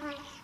heart.